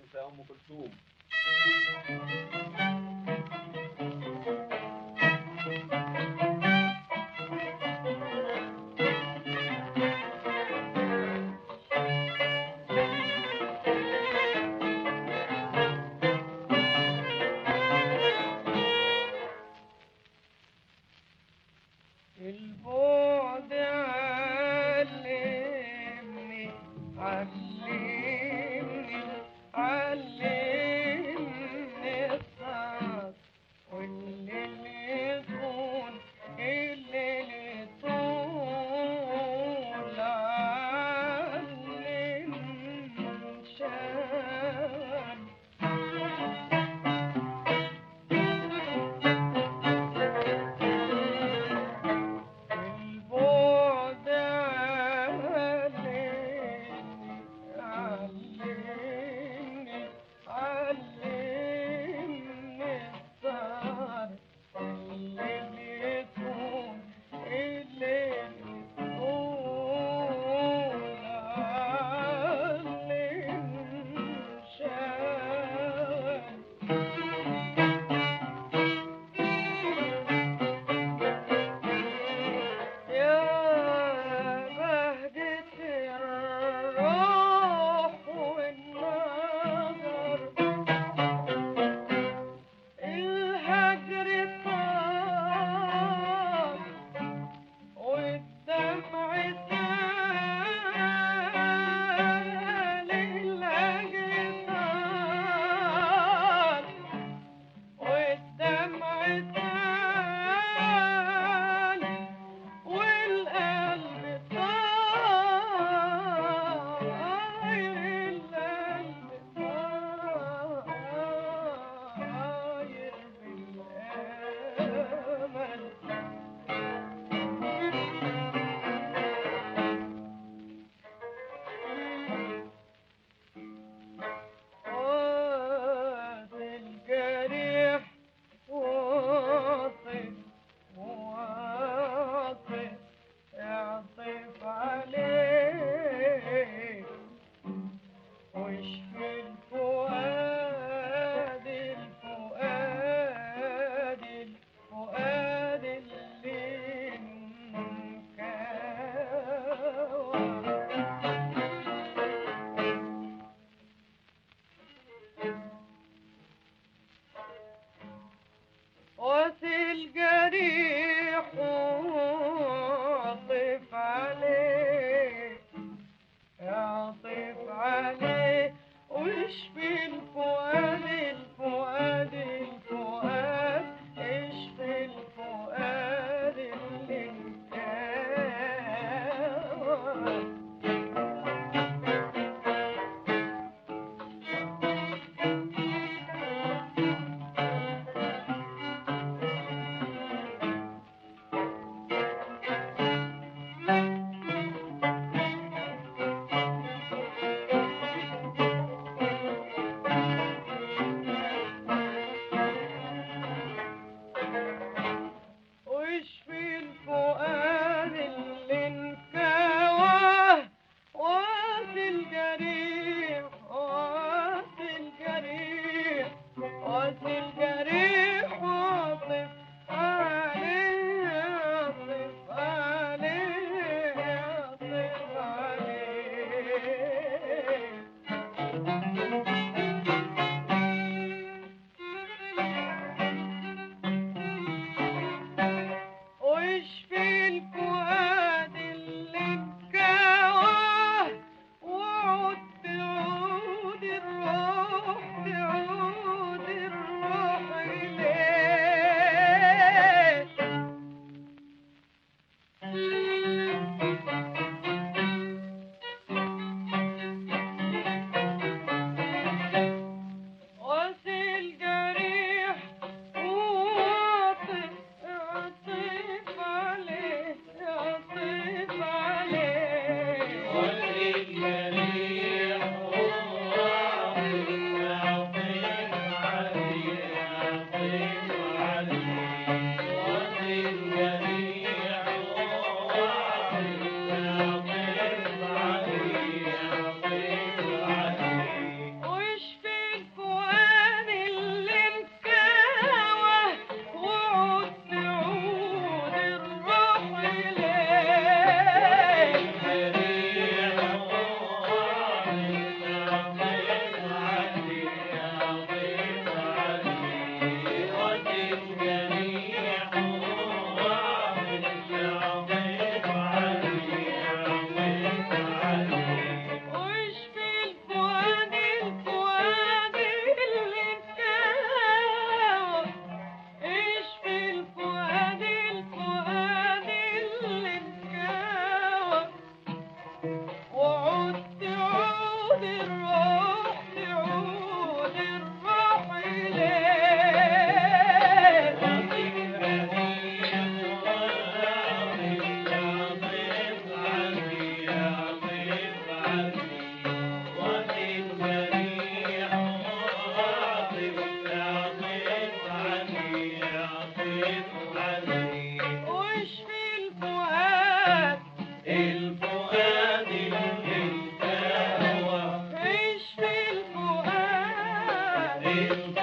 أنسى ام كلثوم واشفي الفؤاد ہیں